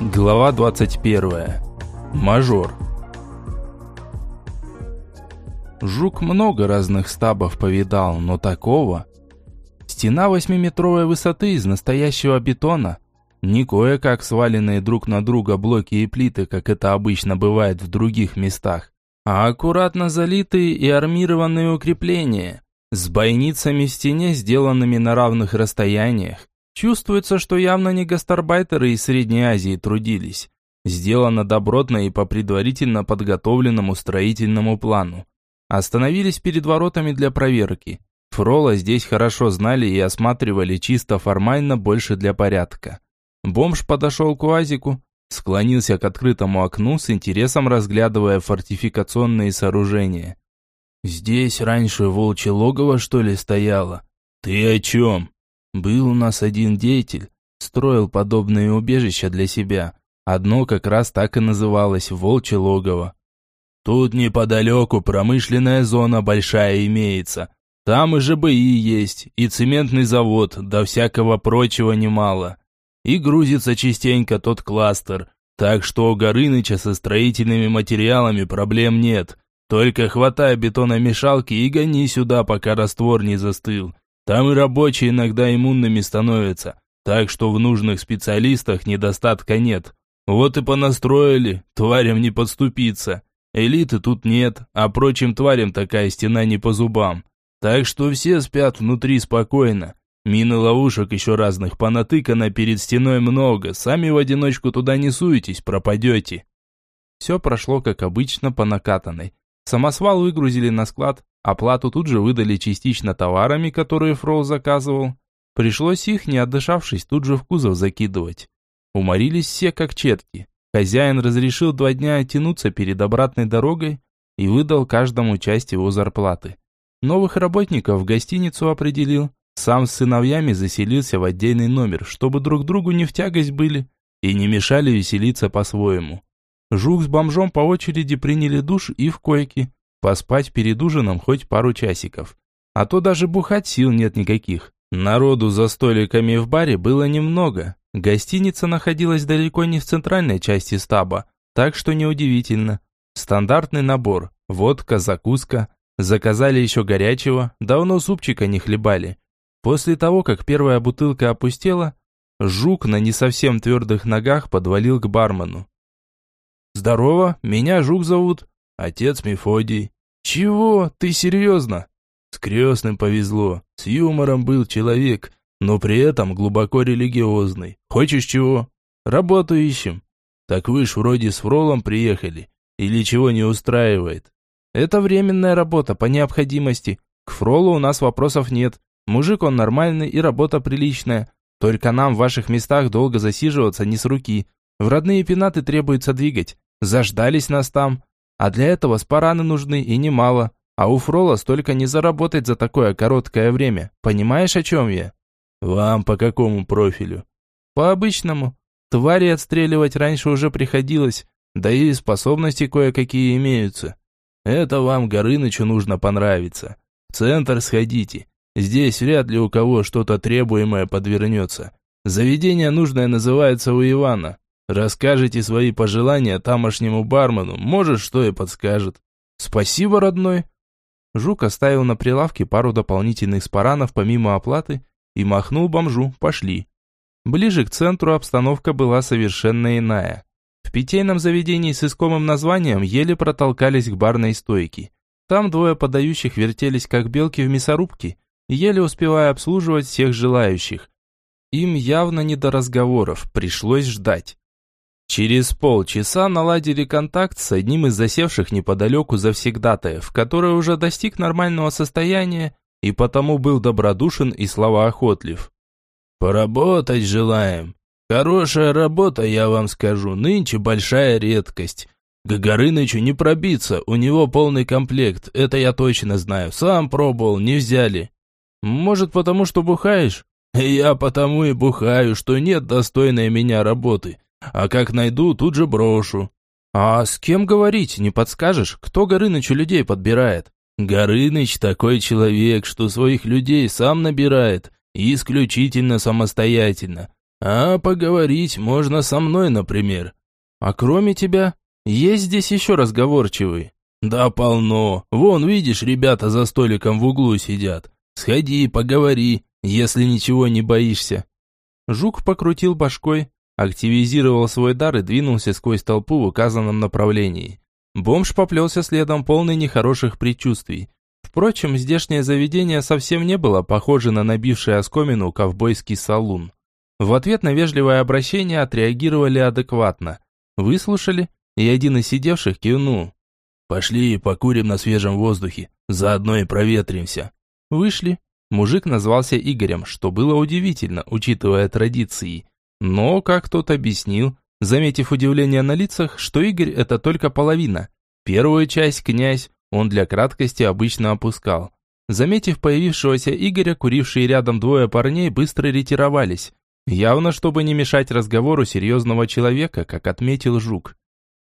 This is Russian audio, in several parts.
Глава 21. Мажор. Жук много разных стабов повидал, но такого... Стена восьмиметровой высоты из настоящего бетона, не кое-как сваленные друг на друга блоки и плиты, как это обычно бывает в других местах, а аккуратно залитые и армированные укрепления, с бойницами в стене, сделанными на равных расстояниях, Чувствуется, что явно не гастарбайтеры из Средней Азии трудились. Сделано добротно и по предварительно подготовленному строительному плану. Остановились перед воротами для проверки. Фрола здесь хорошо знали и осматривали чисто формально больше для порядка. Бомж подошел к УАЗику, склонился к открытому окну с интересом разглядывая фортификационные сооружения. «Здесь раньше волчье логово, что ли, стояло?» «Ты о чем?» Был у нас один деятель, строил подобные убежища для себя. Одно как раз так и называлось «Волчье логово». Тут неподалеку промышленная зона большая имеется. Там и ЖБИ есть, и цементный завод, да всякого прочего немало. И грузится частенько тот кластер, так что у Горыныча со строительными материалами проблем нет. Только хватай бетономешалки и гони сюда, пока раствор не застыл. Там и рабочие иногда иммунными становятся, так что в нужных специалистах недостатка нет. Вот и понастроили, тварям не подступиться. Элиты тут нет, а прочим тварям такая стена не по зубам. Так что все спят внутри спокойно. Мины ловушек еще разных понатыкано перед стеной много, сами в одиночку туда не суетесь, пропадете. Все прошло как обычно по накатанной. Самосвал выгрузили на склад, Оплату тут же выдали частично товарами, которые Фрол заказывал. Пришлось их, не отдышавшись, тут же в кузов закидывать. Уморились все как четки. Хозяин разрешил два дня оттянуться перед обратной дорогой и выдал каждому часть его зарплаты. Новых работников в гостиницу определил. Сам с сыновьями заселился в отдельный номер, чтобы друг другу не в тягость были и не мешали веселиться по-своему. Жук с бомжом по очереди приняли душ и в койке. Поспать перед ужином хоть пару часиков. А то даже бухать сил нет никаких. Народу за столиками в баре было немного. Гостиница находилась далеко не в центральной части стаба, так что неудивительно. Стандартный набор. Водка, закуска. Заказали еще горячего, давно супчика не хлебали. После того, как первая бутылка опустела, Жук на не совсем твердых ногах подвалил к бармену. «Здорово, меня Жук зовут. Отец Мефодий. Чего? Ты серьезно? С крестным повезло. С юмором был человек, но при этом глубоко религиозный. Хочешь чего? Работу ищем. Так вы ж вроде с Фролом приехали. Или чего не устраивает? Это временная работа по необходимости. К Фролу у нас вопросов нет. Мужик он нормальный и работа приличная. Только нам в ваших местах долго засиживаться не с руки. В родные пенаты требуется двигать. Заждались нас там. А для этого спараны нужны и немало. А у Фрола столько не заработать за такое короткое время. Понимаешь, о чем я? Вам по какому профилю? По обычному. Твари отстреливать раньше уже приходилось. Да и способности кое-какие имеются. Это вам, Горынычу, нужно понравиться. В центр сходите. Здесь вряд ли у кого что-то требуемое подвернется. Заведение нужное называется у Ивана. Расскажите свои пожелания тамошнему бармену, может, что и подскажет. Спасибо, родной. Жук оставил на прилавке пару дополнительных спаранов помимо оплаты и махнул бомжу, пошли. Ближе к центру обстановка была совершенно иная. В питейном заведении с искомым названием еле протолкались к барной стойке. Там двое подающих вертелись как белки в мясорубке, еле успевая обслуживать всех желающих. Им явно не до разговоров, пришлось ждать. Через полчаса наладили контакт с одним из засевших неподалеку завсегдатаев, который уже достиг нормального состояния и потому был добродушен и словоохотлив. «Поработать желаем. Хорошая работа, я вам скажу, нынче большая редкость. К Горынычу не пробиться, у него полный комплект, это я точно знаю. Сам пробовал, не взяли. Может, потому что бухаешь? Я потому и бухаю, что нет достойной меня работы». А как найду, тут же брошу. А с кем говорить, не подскажешь, кто Горынычу людей подбирает? Горыныч такой человек, что своих людей сам набирает, исключительно самостоятельно. А поговорить можно со мной, например. А кроме тебя, есть здесь еще разговорчивые? Да полно. Вон, видишь, ребята за столиком в углу сидят. Сходи, поговори, если ничего не боишься. Жук покрутил башкой, активизировал свой дар и двинулся сквозь толпу в указанном направлении. Бомж поплелся следом полный нехороших предчувствий. Впрочем, здешнее заведение совсем не было похоже на набивший оскомину ковбойский салун. В ответ на вежливое обращение отреагировали адекватно. Выслушали, и один из сидевших кивнул. «Пошли, покурим на свежем воздухе, заодно и проветримся». Вышли. Мужик назвался Игорем, что было удивительно, учитывая традиции. Но, как тот объяснил, заметив удивление на лицах, что Игорь это только половина. Первую часть князь он для краткости обычно опускал. Заметив появившегося Игоря, курившие рядом двое парней быстро ретировались. Явно, чтобы не мешать разговору серьезного человека, как отметил Жук.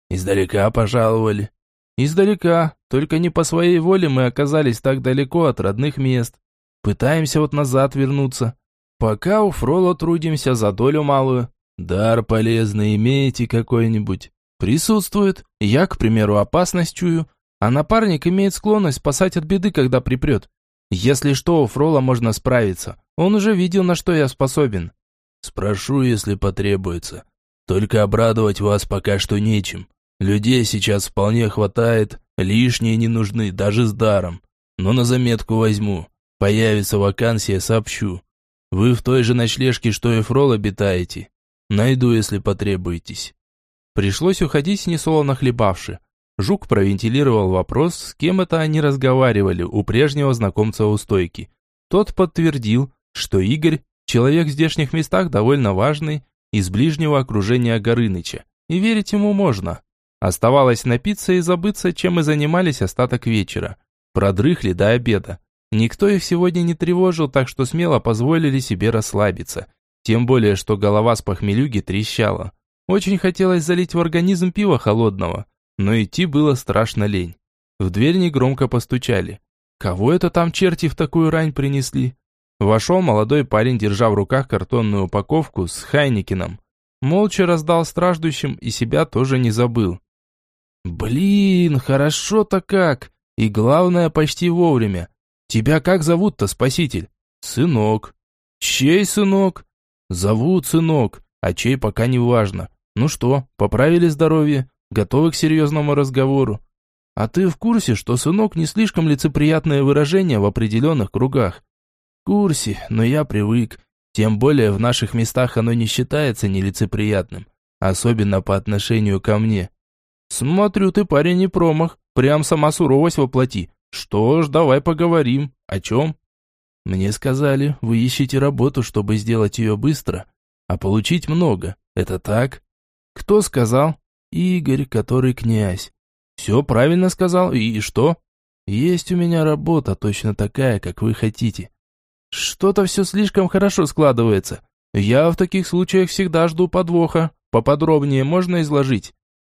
«Издалека пожаловали». «Издалека, только не по своей воле мы оказались так далеко от родных мест. Пытаемся вот назад вернуться. Пока у Фрола трудимся за долю малую. Дар полезный имеете какой-нибудь?» «Присутствует. Я, к примеру, опасность чую, а напарник имеет склонность спасать от беды, когда припрет. Если что, у Фрола можно справиться. Он уже видел, на что я способен. Спрошу, если потребуется. Только обрадовать вас пока что нечем. Людей сейчас вполне хватает, лишние не нужны, даже с даром. Но на заметку возьму. Появится вакансия, сообщу. Вы в той же ночлежке, что и Фрол обитаете. Найду, если потребуетесь. Пришлось уходить, несолоно хлебавши. Жук провентилировал вопрос, с кем это они разговаривали у прежнего знакомца у стойки. Тот подтвердил, что Игорь, человек в здешних местах довольно важный, из ближнего окружения Горыныча, и верить ему можно. Оставалось напиться и забыться, чем мы занимались остаток вечера. Продрыхли до обеда. Никто их сегодня не тревожил, так что смело позволили себе расслабиться. Тем более, что голова с похмелюги трещала. Очень хотелось залить в организм пива холодного но идти было страшно лень. В дверь негромко постучали. Кого это там черти в такую рань принесли? Вошел молодой парень, держа в руках картонную упаковку с Хайникином. Молча раздал страждущим и себя тоже не забыл. «Блин, хорошо-то как! И главное, почти вовремя. Тебя как зовут-то, спаситель?» «Сынок». «Чей сынок?» «Зовут сынок, а чей пока не важно. Ну что, поправили здоровье?» готовы к серьезному разговору. А ты в курсе, что сынок не слишком лицеприятное выражение в определенных кругах? В курсе, но я привык. Тем более в наших местах оно не считается нелицеприятным, особенно по отношению ко мне. Смотрю, ты парень не промах, прям сама суровость воплоти. Что ж, давай поговорим. О чем? Мне сказали, вы ищете работу, чтобы сделать ее быстро, а получить много. Это так? Кто сказал? Игорь, который князь. Все правильно сказал, и что? Есть у меня работа точно такая, как вы хотите. Что-то все слишком хорошо складывается. Я в таких случаях всегда жду подвоха. Поподробнее можно изложить?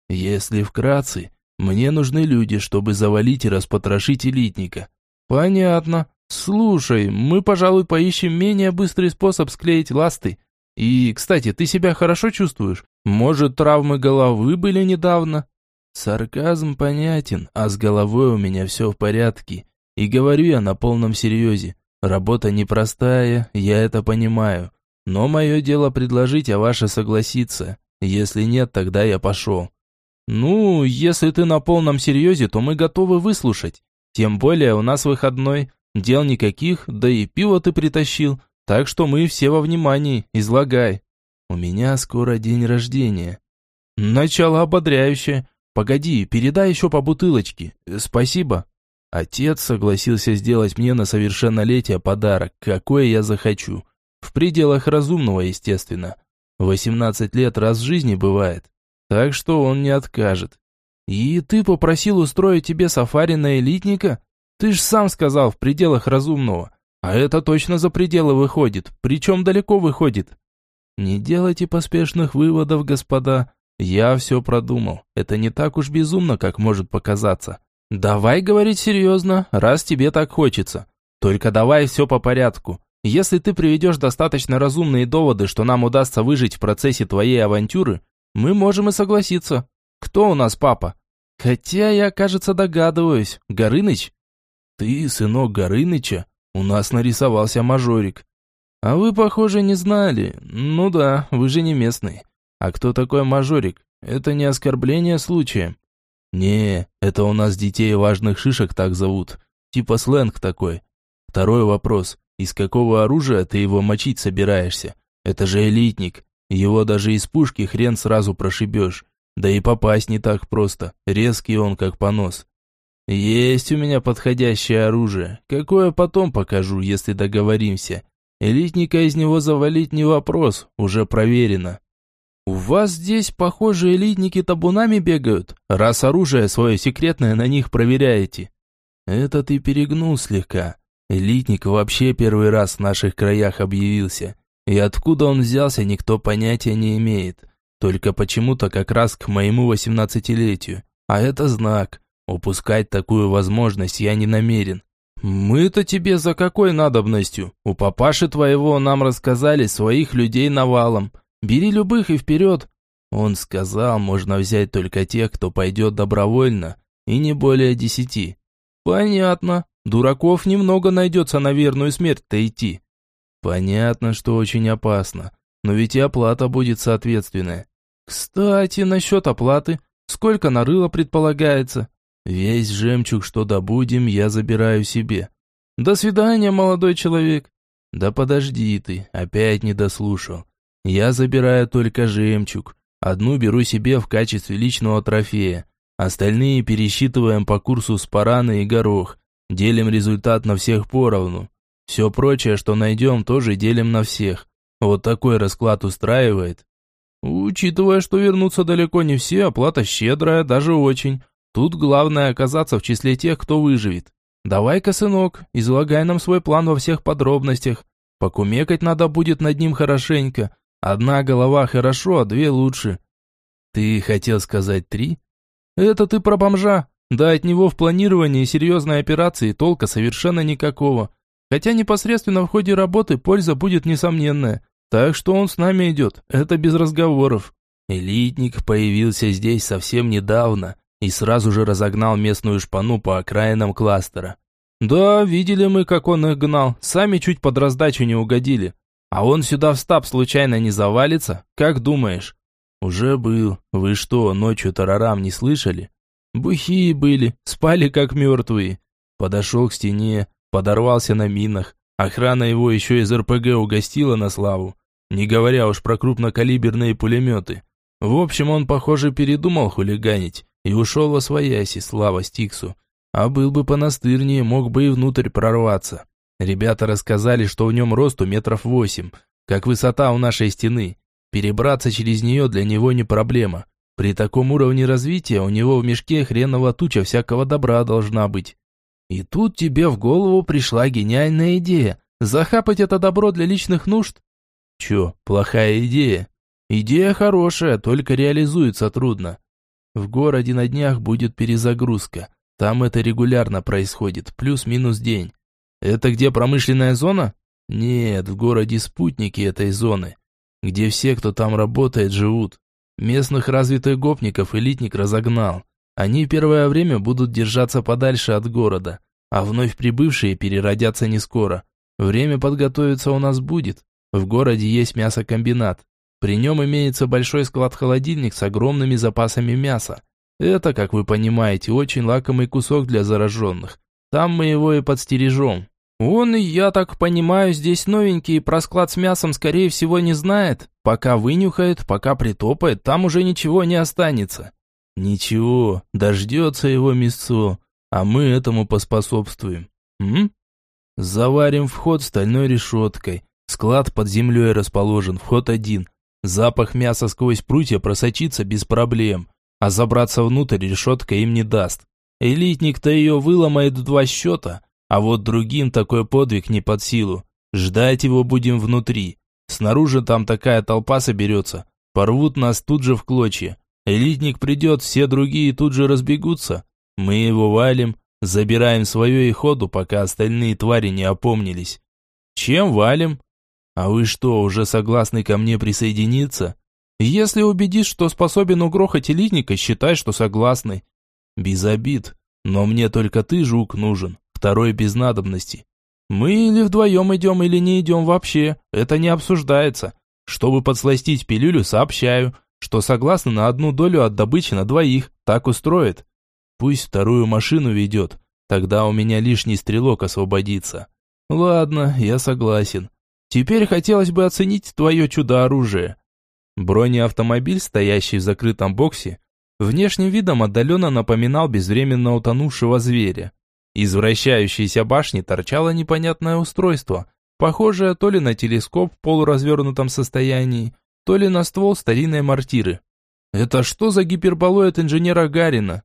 Если вкратце, мне нужны люди, чтобы завалить и распотрошить элитника. Понятно. Слушай, мы, пожалуй, поищем менее быстрый способ склеить ласты. И, кстати, ты себя хорошо чувствуешь? Может, травмы головы были недавно? Сарказм понятен, а с головой у меня все в порядке. И говорю я на полном серьезе. Работа непростая, я это понимаю. Но мое дело предложить, а ваше согласиться. Если нет, тогда я пошел. Ну, если ты на полном серьезе, то мы готовы выслушать. Тем более у нас выходной, дел никаких, да и пиво ты притащил. Так что мы все во внимании, излагай. У меня скоро день рождения. Начало ободряющее. Погоди, передай еще по бутылочке. Спасибо. Отец согласился сделать мне на совершеннолетие подарок, какой я захочу. В пределах разумного, естественно. 18 лет раз в жизни бывает. Так что он не откажет. И ты попросил устроить тебе сафари на элитника? Ты ж сам сказал, в пределах разумного. А это точно за пределы выходит, причем далеко выходит. Не делайте поспешных выводов, господа. Я все продумал. Это не так уж безумно, как может показаться. Давай говорить серьезно, раз тебе так хочется. Только давай все по порядку. Если ты приведешь достаточно разумные доводы, что нам удастся выжить в процессе твоей авантюры, мы можем и согласиться. Кто у нас папа? Хотя я, кажется, догадываюсь. Горыныч? Ты сынок Горыныча? У нас нарисовался мажорик. А вы, похоже, не знали. Ну да, вы же не местный. А кто такой мажорик? Это не оскорбление случаем. Не, это у нас детей важных шишек так зовут. Типа сленг такой. Второй вопрос. Из какого оружия ты его мочить собираешься? Это же элитник. Его даже из пушки хрен сразу прошибешь. Да и попасть не так просто. Резкий он, как понос. Есть у меня подходящее оружие. Какое потом покажу, если договоримся. Элитника из него завалить не вопрос, уже проверено. У вас здесь, похоже, элитники табунами бегают, раз оружие свое секретное на них проверяете. Это ты перегнул слегка. Элитник вообще первый раз в наших краях объявился. И откуда он взялся, никто понятия не имеет. Только почему-то как раз к моему восемнадцатилетию. А это знак. Упускать такую возможность я не намерен. «Мы-то тебе за какой надобностью? У папаши твоего нам рассказали своих людей навалом. Бери любых и вперед!» Он сказал, можно взять только тех, кто пойдет добровольно, и не более десяти. «Понятно. Дураков немного найдется на верную смерть-то идти». «Понятно, что очень опасно, но ведь и оплата будет соответственная». «Кстати, насчет оплаты. Сколько нарыло предполагается?» Весь жемчуг, что добудем, я забираю себе. До свидания, молодой человек. Да подожди ты, опять не дослушал. Я забираю только жемчуг. Одну беру себе в качестве личного трофея. Остальные пересчитываем по курсу спараны и горох. Делим результат на всех поровну. Все прочее, что найдем, тоже делим на всех. Вот такой расклад устраивает. Учитывая, что вернуться далеко не все, оплата щедрая, даже очень. Тут главное оказаться в числе тех, кто выживет. Давай-ка, сынок, излагай нам свой план во всех подробностях. Покумекать надо будет над ним хорошенько. Одна голова хорошо, а две лучше. Ты хотел сказать три? Это ты про бомжа. Да от него в планировании серьезной операции толка совершенно никакого. Хотя непосредственно в ходе работы польза будет несомненная. Так что он с нами идет, это без разговоров. Элитник появился здесь совсем недавно и сразу же разогнал местную шпану по окраинам кластера. «Да, видели мы, как он их гнал, сами чуть под раздачу не угодили. А он сюда в стаб случайно не завалится? Как думаешь?» «Уже был. Вы что, ночью тарарам не слышали?» «Бухие были, спали как мертвые». Подошел к стене, подорвался на минах. Охрана его еще из РПГ угостила на славу. Не говоря уж про крупнокалиберные пулеметы. В общем, он, похоже, передумал хулиганить и ушел во свояси, слава Стиксу. А был бы понастырнее, мог бы и внутрь прорваться. Ребята рассказали, что в нем росту метров восемь, как высота у нашей стены. Перебраться через нее для него не проблема. При таком уровне развития у него в мешке хреново туча всякого добра должна быть. И тут тебе в голову пришла гениальная идея. Захапать это добро для личных нужд? Че, плохая идея? Идея хорошая, только реализуется трудно. В городе на днях будет перезагрузка. Там это регулярно происходит, плюс-минус день. Это где промышленная зона? Нет, в городе спутники этой зоны, где все, кто там работает, живут. Местных развитых гопников элитник разогнал. Они первое время будут держаться подальше от города, а вновь прибывшие переродятся не скоро. Время подготовиться у нас будет. В городе есть мясокомбинат. При нем имеется большой склад-холодильник с огромными запасами мяса. Это, как вы понимаете, очень лакомый кусок для зараженных. Там мы его и подстережем. Он, я так понимаю, здесь новенький про склад с мясом, скорее всего, не знает. Пока вынюхает, пока притопает, там уже ничего не останется. Ничего, дождется его мясцо, а мы этому поспособствуем. М? Заварим вход стальной решеткой. Склад под землей расположен, вход один. Запах мяса сквозь прутья просочится без проблем, а забраться внутрь решетка им не даст. Элитник-то ее выломает в два счета, а вот другим такой подвиг не под силу. Ждать его будем внутри. Снаружи там такая толпа соберется, порвут нас тут же в клочья. Элитник придет, все другие тут же разбегутся. Мы его валим, забираем свое и ходу, пока остальные твари не опомнились. Чем валим? А вы что, уже согласны ко мне присоединиться? Если убедишь, что способен угрохать элитника, считай, что согласны. Без обид. Но мне только ты, жук, нужен. Второй без надобности. Мы или вдвоем идем, или не идем вообще. Это не обсуждается. Чтобы подсластить пилюлю, сообщаю, что согласны на одну долю от добычи на двоих. Так устроит. Пусть вторую машину ведет. Тогда у меня лишний стрелок освободится. Ладно, я согласен. Теперь хотелось бы оценить твое чудо-оружие. Бронеавтомобиль, стоящий в закрытом боксе, внешним видом отдаленно напоминал безвременно утонувшего зверя. Из вращающейся башни торчало непонятное устройство, похожее то ли на телескоп в полуразвернутом состоянии, то ли на ствол старинной мортиры. Это что за гиперболоид инженера Гарина?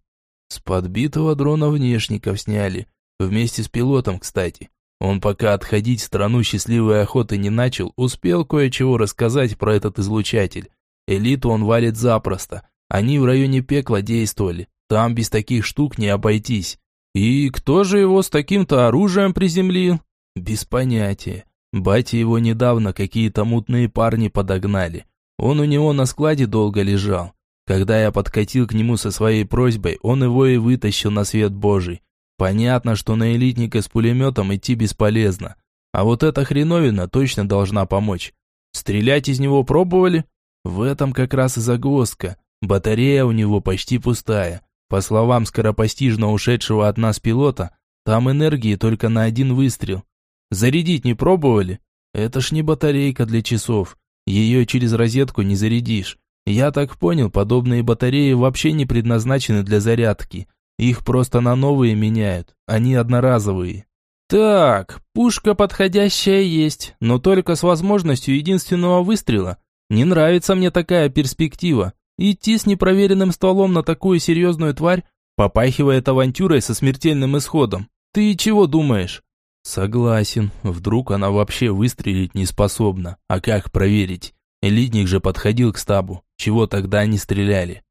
С подбитого дрона внешников сняли, вместе с пилотом, кстати. Он пока отходить в страну счастливой охоты не начал, успел кое-чего рассказать про этот излучатель. Элиту он валит запросто. Они в районе пекла действовали. Там без таких штук не обойтись. И кто же его с таким-то оружием приземлил? Без понятия. Батя его недавно какие-то мутные парни подогнали. Он у него на складе долго лежал. Когда я подкатил к нему со своей просьбой, он его и вытащил на свет божий. Понятно, что на элитника с пулеметом идти бесполезно. А вот эта хреновина точно должна помочь. Стрелять из него пробовали? В этом как раз и загвоздка. Батарея у него почти пустая. По словам скоропостижно ушедшего от нас пилота, там энергии только на один выстрел. Зарядить не пробовали? Это ж не батарейка для часов. Ее через розетку не зарядишь. Я так понял, подобные батареи вообще не предназначены для зарядки. Их просто на новые меняют, они одноразовые. Так, пушка подходящая есть, но только с возможностью единственного выстрела. Не нравится мне такая перспектива. Идти с непроверенным стволом на такую серьезную тварь попахивает авантюрой со смертельным исходом. Ты чего думаешь? Согласен, вдруг она вообще выстрелить не способна. А как проверить? Элитник же подходил к стабу. Чего тогда они стреляли?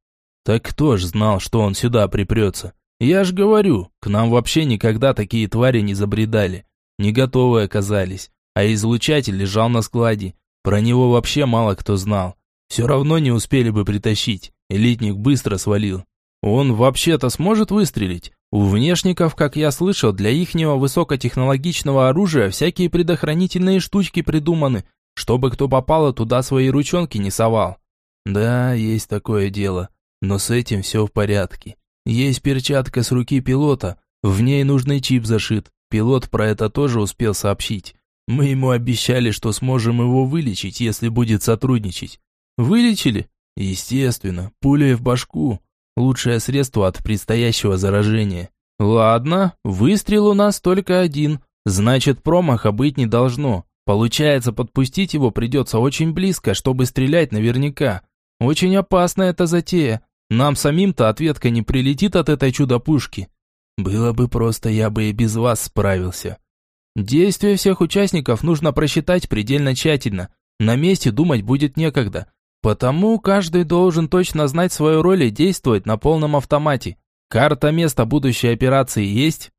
Так кто ж знал, что он сюда припрется? Я ж говорю, к нам вообще никогда такие твари не забредали. Не готовы оказались. А излучатель лежал на складе. Про него вообще мало кто знал. Все равно не успели бы притащить. Элитник быстро свалил. Он вообще-то сможет выстрелить? У внешников, как я слышал, для ихнего высокотехнологичного оружия всякие предохранительные штучки придуманы, чтобы кто попало туда свои ручонки не совал. Да, есть такое дело. Но с этим все в порядке. Есть перчатка с руки пилота, в ней нужный чип зашит. Пилот про это тоже успел сообщить. Мы ему обещали, что сможем его вылечить, если будет сотрудничать. Вылечили? Естественно, пуля в башку. Лучшее средство от предстоящего заражения. Ладно, выстрел у нас только один. Значит, промаха быть не должно. Получается, подпустить его придется очень близко, чтобы стрелять наверняка. Очень опасна эта затея. Нам самим-то ответка не прилетит от этой чудо-пушки. Было бы просто, я бы и без вас справился. Действия всех участников нужно просчитать предельно тщательно. На месте думать будет некогда. Потому каждый должен точно знать свою роль и действовать на полном автомате. Карта места будущей операции есть?